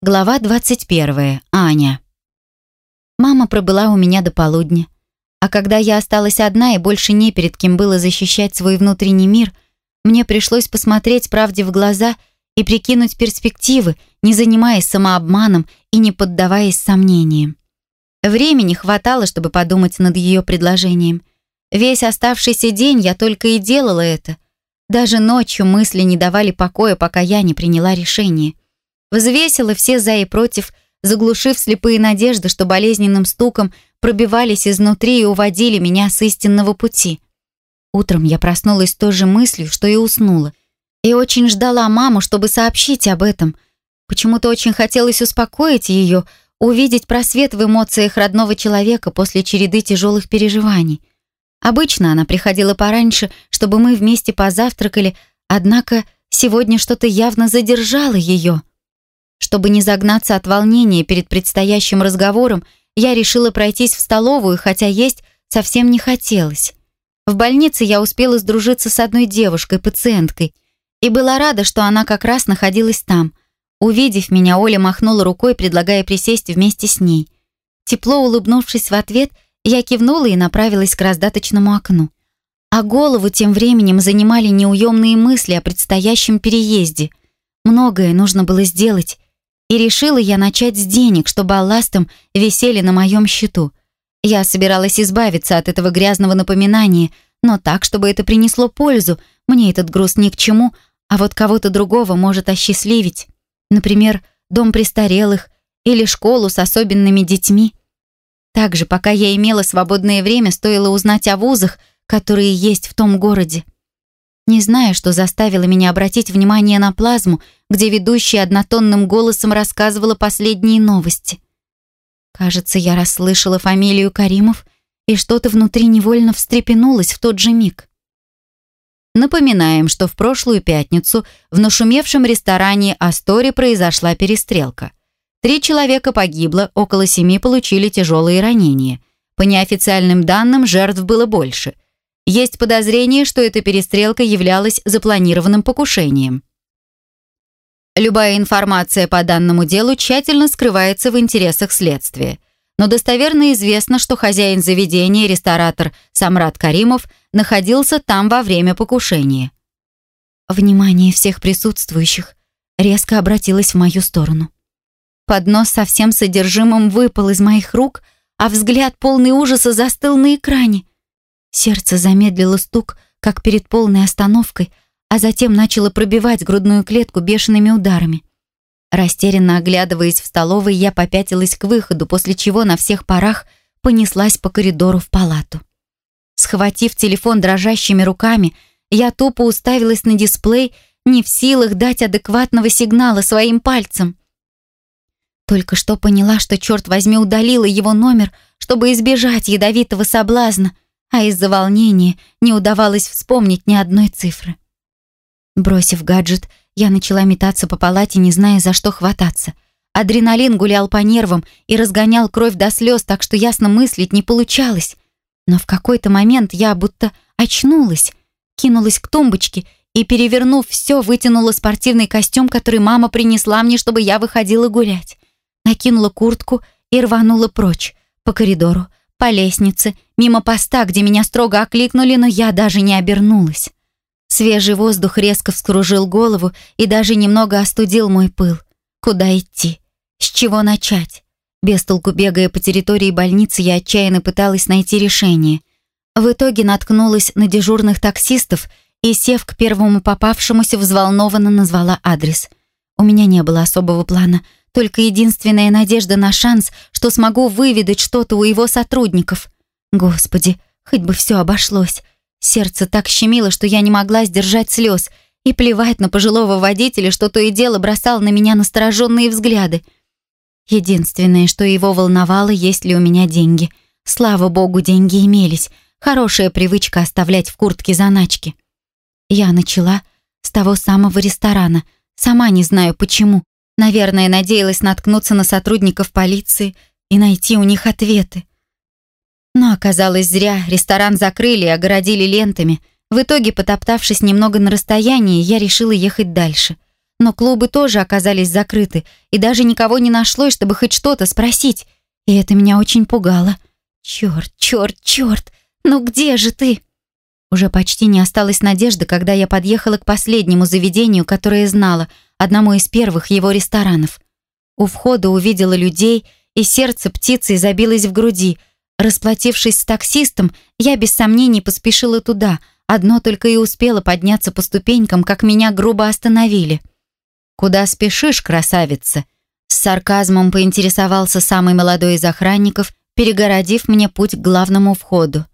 Глава 21. Аня. Мама пробыла у меня до полудня. А когда я осталась одна и больше не перед кем было защищать свой внутренний мир, мне пришлось посмотреть правде в глаза и прикинуть перспективы, не занимаясь самообманом и не поддаваясь сомнениям. Времени хватало, чтобы подумать над ее предложением. Весь оставшийся день я только и делала это. Даже ночью мысли не давали покоя, пока я не приняла решение — Взвесила все за и против, заглушив слепые надежды, что болезненным стуком пробивались изнутри и уводили меня с истинного пути. Утром я проснулась с той же мыслью, что и уснула. И очень ждала маму, чтобы сообщить об этом. Почему-то очень хотелось успокоить ее, увидеть просвет в эмоциях родного человека после череды тяжелых переживаний. Обычно она приходила пораньше, чтобы мы вместе позавтракали, однако сегодня что-то явно задержало ее. Чтобы не загнаться от волнения перед предстоящим разговором, я решила пройтись в столовую, хотя есть совсем не хотелось. В больнице я успела сдружиться с одной девушкой, пациенткой, и была рада, что она как раз находилась там. Увидев меня, Оля махнула рукой, предлагая присесть вместе с ней. Тепло улыбнувшись в ответ, я кивнула и направилась к раздаточному окну. А голову тем временем занимали неуемные мысли о предстоящем переезде. Многое нужно было сделать, и решила я начать с денег, чтобы алластом висели на моем счету. Я собиралась избавиться от этого грязного напоминания, но так, чтобы это принесло пользу. Мне этот груз ни к чему, а вот кого-то другого может осчастливить. Например, дом престарелых или школу с особенными детьми. Также, пока я имела свободное время, стоило узнать о вузах, которые есть в том городе. Не знаю, что заставило меня обратить внимание на плазму, где ведущая однотонным голосом рассказывала последние новости. Кажется, я расслышала фамилию Каримов, и что-то внутри невольно встрепенулось в тот же миг. Напоминаем, что в прошлую пятницу в нашумевшем ресторане «Астори» произошла перестрелка. Три человека погибло, около семи получили тяжелые ранения. По неофициальным данным, жертв было больше – есть подозрение, что эта перестрелка являлась запланированным покушением. Любая информация по данному делу тщательно скрывается в интересах следствия. Но достоверно известно, что хозяин заведения, ресторатор Самрат Каримов, находился там во время покушения. Внимание всех присутствующих резко обратилось в мою сторону. Поднос со всем содержимым выпал из моих рук, а взгляд полный ужаса застыл на экране. Сердце замедлило стук, как перед полной остановкой, а затем начало пробивать грудную клетку бешеными ударами. Растерянно оглядываясь в столовой, я попятилась к выходу, после чего на всех парах понеслась по коридору в палату. Схватив телефон дрожащими руками, я тупо уставилась на дисплей, не в силах дать адекватного сигнала своим пальцам. Только что поняла, что, черт возьми, удалила его номер, чтобы избежать ядовитого соблазна — а из-за волнения не удавалось вспомнить ни одной цифры. Бросив гаджет, я начала метаться по палате, не зная, за что хвататься. Адреналин гулял по нервам и разгонял кровь до слез, так что ясно мыслить не получалось. Но в какой-то момент я будто очнулась, кинулась к тумбочке и, перевернув все, вытянула спортивный костюм, который мама принесла мне, чтобы я выходила гулять. Накинула куртку и рванула прочь, по коридору, по лестнице, мимо поста, где меня строго окликнули, но я даже не обернулась. Свежий воздух резко вскружил голову и даже немного остудил мой пыл. Куда идти? С чего начать? Без толку бегая по территории больницы, я отчаянно пыталась найти решение. В итоге наткнулась на дежурных таксистов и, сев к первому попавшемуся, взволнованно назвала адрес. У меня не было особого плана — только единственная надежда на шанс, что смогу выведать что-то у его сотрудников. Господи, хоть бы все обошлось. Сердце так щемило, что я не могла сдержать слез. И плевать на пожилого водителя, что то и дело бросал на меня настороженные взгляды. Единственное, что его волновало, есть ли у меня деньги. Слава богу, деньги имелись. Хорошая привычка оставлять в куртке заначки. Я начала с того самого ресторана. Сама не знаю почему. Наверное, надеялась наткнуться на сотрудников полиции и найти у них ответы. Но оказалось зря, ресторан закрыли и огородили лентами. В итоге, потоптавшись немного на расстоянии, я решила ехать дальше. но клубы тоже оказались закрыты, и даже никого не нашлось, чтобы хоть что-то спросить. И это меня очень пугало. Черт, черт, черт! Ну где же ты? Уже почти не осталось надежды, когда я подъехала к последнему заведению, которое знала, одному из первых его ресторанов. У входа увидела людей, и сердце птицы забилось в груди. Расплатившись с таксистом, я без сомнений поспешила туда, одно только и успела подняться по ступенькам, как меня грубо остановили. «Куда спешишь, красавица?» С сарказмом поинтересовался самый молодой из охранников, перегородив мне путь к главному входу.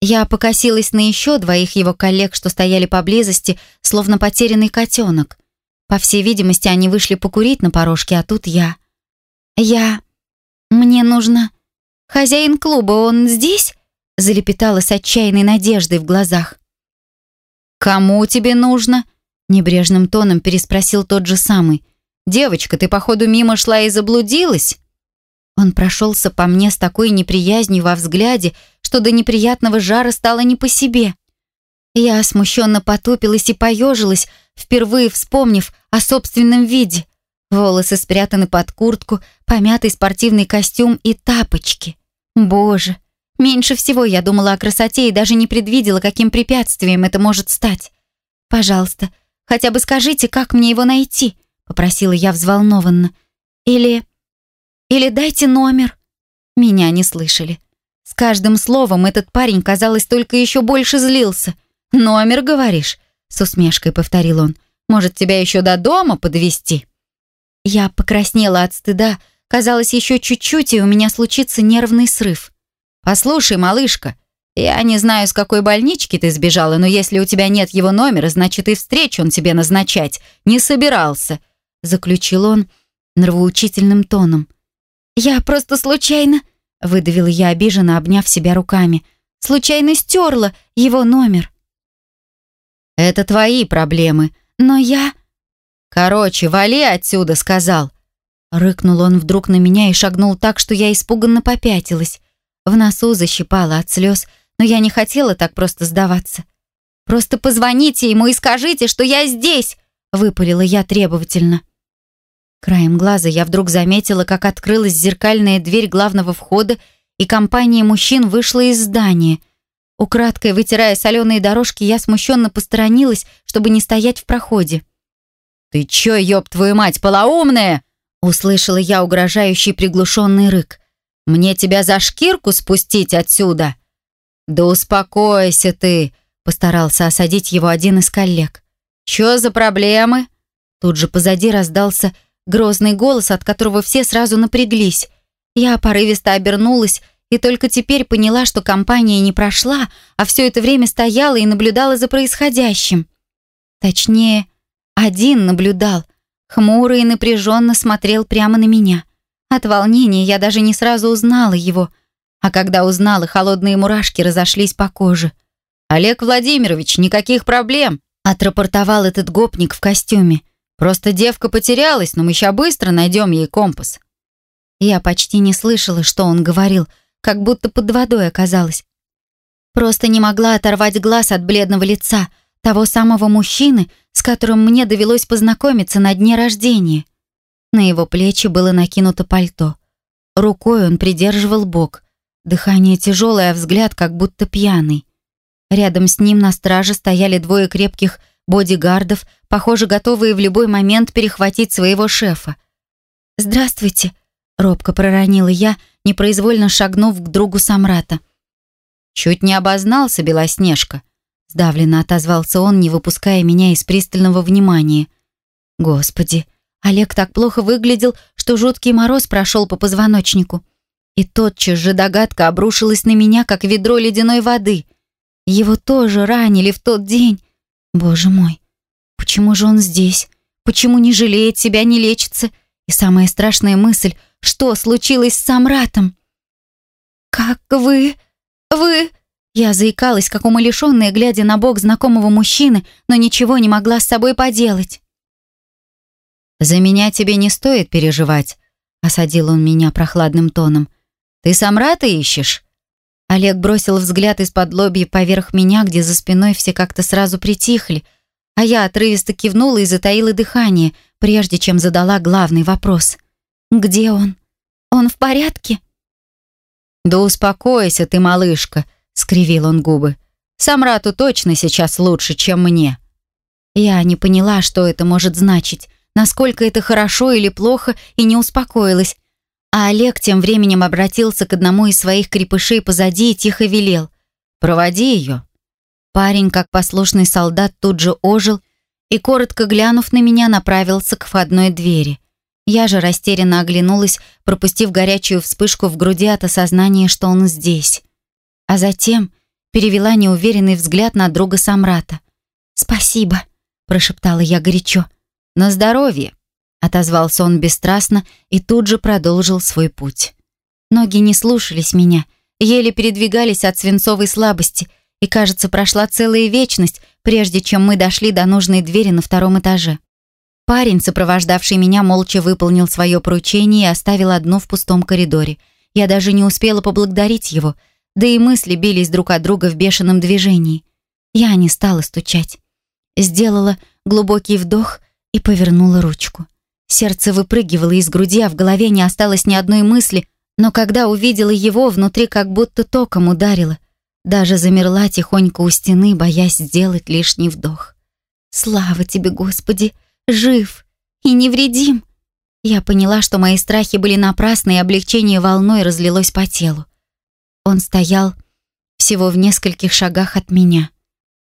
Я покосилась на еще двоих его коллег, что стояли поблизости, словно потерянный котенок. По всей видимости, они вышли покурить на порожке, а тут я. «Я... мне нужно... хозяин клуба, он здесь?» залепетала с отчаянной надеждой в глазах. «Кому тебе нужно?» небрежным тоном переспросил тот же самый. «Девочка, ты, походу, мимо шла и заблудилась?» Он прошелся по мне с такой неприязнью во взгляде, что до неприятного жара стало не по себе. Я смущенно потупилась и поежилась, впервые вспомнив о собственном виде. Волосы спрятаны под куртку, помятый спортивный костюм и тапочки. Боже, меньше всего я думала о красоте и даже не предвидела, каким препятствием это может стать. «Пожалуйста, хотя бы скажите, как мне его найти?» — попросила я взволнованно. «Или... или дайте номер». Меня не слышали. С каждым словом этот парень, казалось, только еще больше злился. «Номер, говоришь?» — с усмешкой повторил он. «Может, тебя еще до дома подвести? Я покраснела от стыда. Казалось, еще чуть-чуть, и у меня случится нервный срыв. «Послушай, малышка, я не знаю, с какой больнички ты сбежала, но если у тебя нет его номера, значит, и встречу он тебе назначать не собирался», заключил он нравоучительным тоном. «Я просто случайно...» выдавила я обиженно, обняв себя руками. «Случайно стерла его номер». «Это твои проблемы, но я...» «Короче, вали отсюда», — сказал. Рыкнул он вдруг на меня и шагнул так, что я испуганно попятилась. В носу защипала от слез, но я не хотела так просто сдаваться. «Просто позвоните ему и скажите, что я здесь!» — выпалила я требовательно. Краем глаза я вдруг заметила, как открылась зеркальная дверь главного входа, и компания мужчин вышла из здания. Украдкой вытирая соленые дорожки, я смущенно посторонилась, чтобы не стоять в проходе. «Ты чё, ёб твою мать, полоумная?» Услышала я угрожающий приглушенный рык. «Мне тебя за шкирку спустить отсюда?» «Да успокойся ты!» Постарался осадить его один из коллег. «Чё за проблемы?» Тут же позади раздался Грозный голос, от которого все сразу напряглись. Я порывисто обернулась и только теперь поняла, что компания не прошла, а все это время стояла и наблюдала за происходящим. Точнее, один наблюдал, хмуро и напряженно смотрел прямо на меня. От волнения я даже не сразу узнала его, а когда узнала, холодные мурашки разошлись по коже. «Олег Владимирович, никаких проблем!» отрапортовал этот гопник в костюме. Просто девка потерялась, но мы сейчас быстро найдем ей компас». Я почти не слышала, что он говорил, как будто под водой оказалась. Просто не могла оторвать глаз от бледного лица того самого мужчины, с которым мне довелось познакомиться на дне рождения. На его плечи было накинуто пальто. Рукой он придерживал бок. Дыхание тяжелое, а взгляд как будто пьяный. Рядом с ним на страже стояли двое крепких бодигардов, похоже, готовые в любой момент перехватить своего шефа. «Здравствуйте», — робко проронила я, непроизвольно шагнув к другу Самрата. «Чуть не обознался, Белоснежка», — сдавленно отозвался он, не выпуская меня из пристального внимания. «Господи, Олег так плохо выглядел, что жуткий мороз прошел по позвоночнику. И тотчас же догадка обрушилась на меня, как ведро ледяной воды. Его тоже ранили в тот день. Боже мой, почему же он здесь? Почему не жалеет себя, не лечится? И самая страшная мысль, что случилось с Самратом? «Как вы... вы...» Я заикалась, как умалишенная, глядя на бок знакомого мужчины, но ничего не могла с собой поделать. «За меня тебе не стоит переживать», — осадил он меня прохладным тоном. «Ты Самрата ищешь?» Олег бросил взгляд из-под лобья поверх меня, где за спиной все как-то сразу притихли, а я отрывисто кивнула и затаила дыхание, прежде чем задала главный вопрос. «Где он? Он в порядке?» «Да успокойся ты, малышка», — скривил он губы. «Самрату точно сейчас лучше, чем мне». Я не поняла, что это может значить, насколько это хорошо или плохо, и не успокоилась. А Олег тем временем обратился к одному из своих крепышей позади и тихо велел. «Проводи ее». Парень, как послушный солдат, тут же ожил и, коротко глянув на меня, направился к входной двери. Я же растерянно оглянулась, пропустив горячую вспышку в груди от осознания, что он здесь. А затем перевела неуверенный взгляд на друга Самрата. «Спасибо», — прошептала я горячо. «На здоровье», — отозвался он бесстрастно и тут же продолжил свой путь. Ноги не слушались меня, еле передвигались от свинцовой слабости — и, кажется, прошла целая вечность, прежде чем мы дошли до нужной двери на втором этаже. Парень, сопровождавший меня, молча выполнил свое поручение и оставил одно в пустом коридоре. Я даже не успела поблагодарить его, да и мысли бились друг от друга в бешеном движении. Я не стала стучать. Сделала глубокий вдох и повернула ручку. Сердце выпрыгивало из груди, а в голове не осталось ни одной мысли, но когда увидела его, внутри как будто током ударило — даже замерла тихонько у стены, боясь сделать лишний вдох. «Слава тебе, Господи! Жив и невредим!» Я поняла, что мои страхи были напрасны, и облегчение волной разлилось по телу. Он стоял всего в нескольких шагах от меня.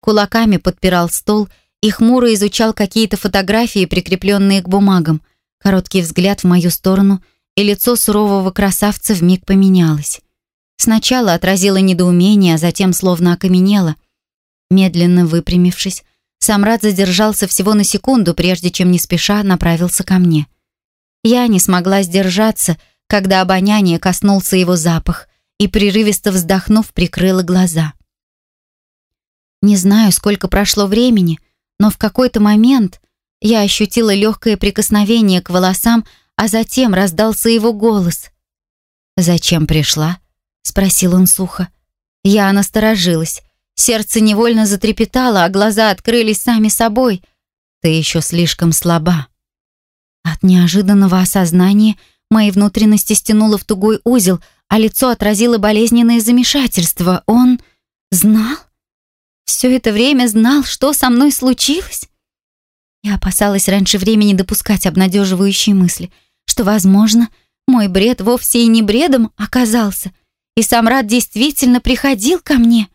Кулаками подпирал стол и хмуро изучал какие-то фотографии, прикрепленные к бумагам. Короткий взгляд в мою сторону, и лицо сурового красавца вмиг поменялось. Сначала отразила недоумение, а затем словно окаменела. Медленно выпрямившись, Самрад задержался всего на секунду, прежде чем не спеша направился ко мне. Я не смогла сдержаться, когда обоняние коснулся его запах, и, прерывисто вздохнув, прикрыла глаза. Не знаю, сколько прошло времени, но в какой-то момент я ощутила легкое прикосновение к волосам, а затем раздался его голос. «Зачем пришла?» спросил он сухо. Я насторожилась. Сердце невольно затрепетало, а глаза открылись сами собой. Ты еще слишком слаба. От неожиданного осознания мои внутренности стянуло в тугой узел, а лицо отразило болезненное замешательство. Он знал? Все это время знал, что со мной случилось? Я опасалась раньше времени допускать обнадеживающие мысли, что, возможно, мой бред вовсе и не бредом оказался — и Самрад действительно приходил ко мне.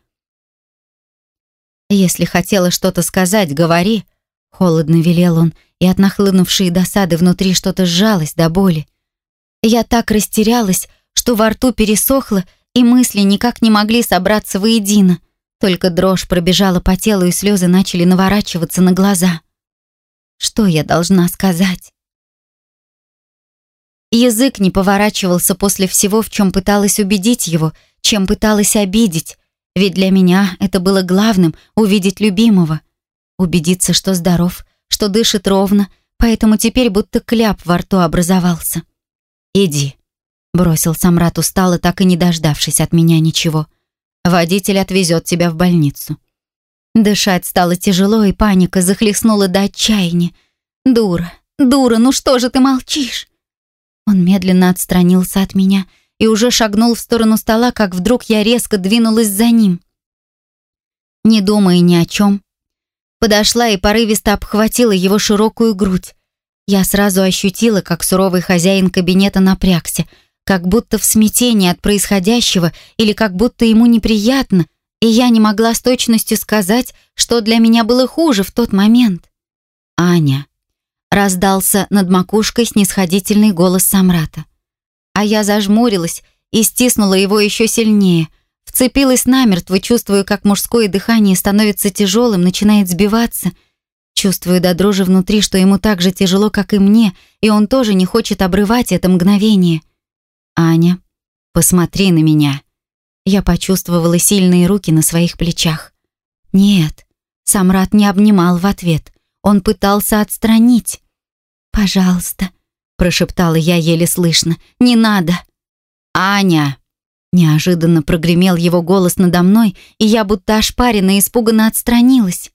«Если хотела что-то сказать, говори», — холодно велел он, и от нахлынувшей досады внутри что-то сжалось до боли. Я так растерялась, что во рту пересохло, и мысли никак не могли собраться воедино. Только дрожь пробежала по телу, и слезы начали наворачиваться на глаза. Что я должна сказать? Язык не поворачивался после всего, в чем пыталась убедить его, чем пыталась обидеть. Ведь для меня это было главным — увидеть любимого. Убедиться, что здоров, что дышит ровно, поэтому теперь будто кляп во рту образовался. «Иди», — бросил Самрат устало, так и не дождавшись от меня ничего. «Водитель отвезет тебя в больницу». Дышать стало тяжело, и паника захлестнула до отчаяния. «Дура, дура, ну что же ты молчишь?» Он медленно отстранился от меня и уже шагнул в сторону стола, как вдруг я резко двинулась за ним. Не думая ни о чем, подошла и порывисто обхватила его широкую грудь. Я сразу ощутила, как суровый хозяин кабинета напрягся, как будто в смятении от происходящего или как будто ему неприятно, и я не могла с точностью сказать, что для меня было хуже в тот момент. «Аня, Раздался над макушкой снисходительный голос Самрата. А я зажмурилась и стиснула его еще сильнее. Вцепилась намертво, чувствую, как мужское дыхание становится тяжелым, начинает сбиваться. Чувствую до дрожи внутри, что ему так же тяжело, как и мне, и он тоже не хочет обрывать это мгновение. «Аня, посмотри на меня». Я почувствовала сильные руки на своих плечах. «Нет». Самрат не обнимал в ответ. Он пытался отстранить. «Пожалуйста», — прошептала я еле слышно, — «не надо». «Аня!» Неожиданно прогремел его голос надо мной, и я будто ошпаренно испуганно отстранилась.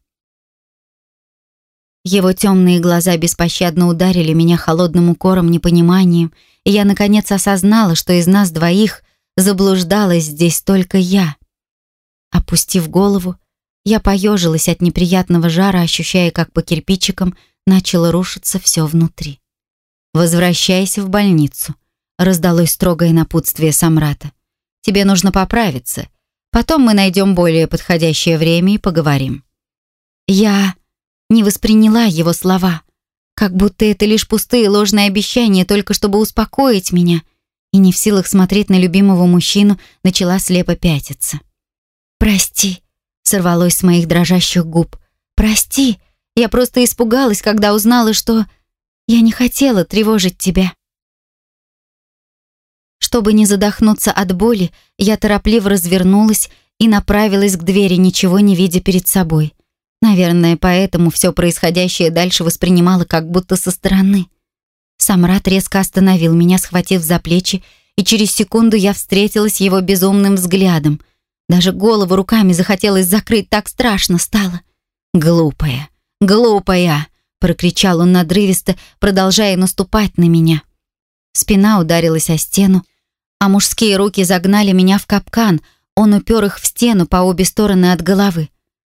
Его темные глаза беспощадно ударили меня холодным укором, непониманием, и я, наконец, осознала, что из нас двоих заблуждалась здесь только я. Опустив голову, я поежилась от неприятного жара, ощущая, как по кирпичикам начало рушиться все внутри. «Возвращайся в больницу», — раздалось строгое напутствие Самрата. «Тебе нужно поправиться. Потом мы найдем более подходящее время и поговорим». Я не восприняла его слова, как будто это лишь пустые ложные обещания, только чтобы успокоить меня, и не в силах смотреть на любимого мужчину, начала слепо пятиться. «Прости», — сорвалось с моих дрожащих губ. «Прости, я просто испугалась, когда узнала, что я не хотела тревожить тебя». Чтобы не задохнуться от боли, я торопливо развернулась и направилась к двери, ничего не видя перед собой. Наверное, поэтому все происходящее дальше воспринимала как будто со стороны. Самрат резко остановил меня, схватив за плечи, и через секунду я встретилась его безумным взглядом. Даже голову руками захотелось закрыть, так страшно стало. «Глупая, глупая!» — прокричал он надрывисто, продолжая наступать на меня. Спина ударилась о стену, а мужские руки загнали меня в капкан, он упер их в стену по обе стороны от головы.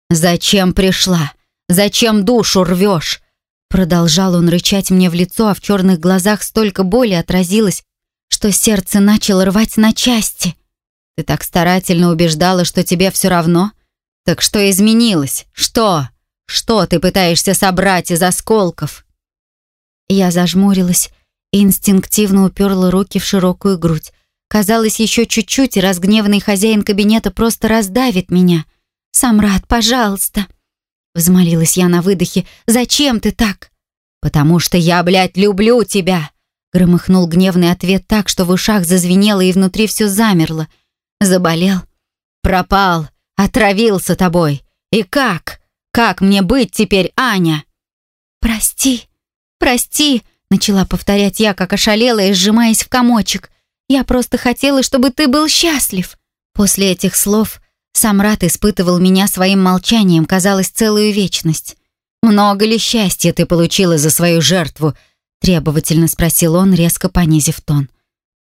«Зачем пришла? Зачем душу рвешь?» Продолжал он рычать мне в лицо, а в черных глазах столько боли отразилось, что сердце начало рвать на части. «Ты так старательно убеждала, что тебе все равно? Так что изменилось? Что? Что ты пытаешься собрать из осколков?» Я зажмурилась и инстинктивно уперла руки в широкую грудь. Казалось, еще чуть-чуть, и разгневанный хозяин кабинета просто раздавит меня — «Самрад, пожалуйста!» Взмолилась я на выдохе. «Зачем ты так?» «Потому что я, блядь, люблю тебя!» Громыхнул гневный ответ так, что в ушах зазвенело и внутри все замерло. Заболел. Пропал. Отравился тобой. И как? Как мне быть теперь, Аня? «Прости, прости!» Начала повторять я, как ошалелая, сжимаясь в комочек. «Я просто хотела, чтобы ты был счастлив!» После этих слов Самрат испытывал меня своим молчанием, казалось, целую вечность. «Много ли счастья ты получила за свою жертву?» — требовательно спросил он, резко понизив тон.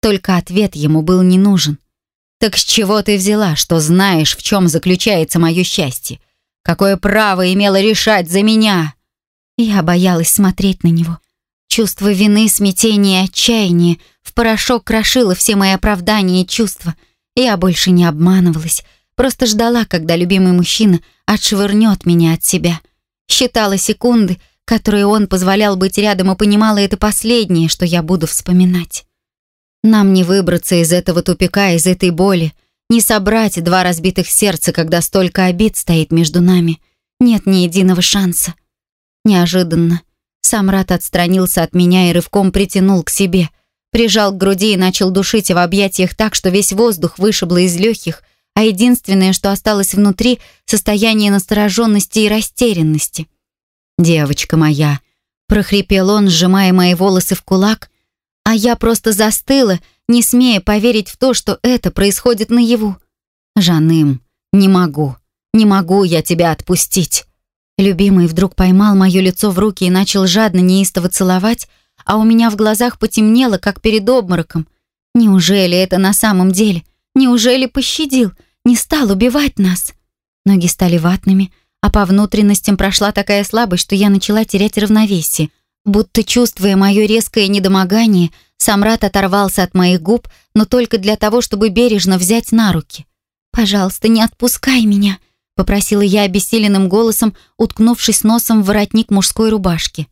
Только ответ ему был не нужен. «Так с чего ты взяла, что знаешь, в чем заключается мое счастье? Какое право имела решать за меня?» Я боялась смотреть на него. Чувство вины, смятения и отчаяния в порошок крошило все мои оправдания и чувства. Я больше не обманывалась, Просто ждала, когда любимый мужчина отшвырнет меня от себя. Считала секунды, которые он позволял быть рядом, и понимала это последнее, что я буду вспоминать. Нам не выбраться из этого тупика, из этой боли, не собрать два разбитых сердца, когда столько обид стоит между нами. Нет ни единого шанса. Неожиданно Самрат отстранился от меня и рывком притянул к себе, прижал к груди и начал душить в объятиях так, что весь воздух вышибло из легких — а единственное, что осталось внутри, состояние настороженности и растерянности. «Девочка моя», — прохрипел он, сжимая мои волосы в кулак, а я просто застыла, не смея поверить в то, что это происходит наяву. «Жаным, не могу, не могу я тебя отпустить». Любимый вдруг поймал мое лицо в руки и начал жадно неистово целовать, а у меня в глазах потемнело, как перед обмороком. Неужели это на самом деле? Неужели пощадил? не стал убивать нас. Ноги стали ватными, а по внутренностям прошла такая слабость, что я начала терять равновесие. Будто чувствуя мое резкое недомогание, Самрат оторвался от моих губ, но только для того, чтобы бережно взять на руки. «Пожалуйста, не отпускай меня», — попросила я обессиленным голосом, уткнувшись носом в воротник мужской рубашки.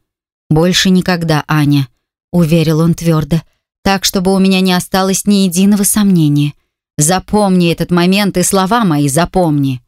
«Больше никогда, Аня», — уверил он твердо, так, чтобы у меня не осталось ни единого сомнения. Запомни этот момент и слова мои запомни.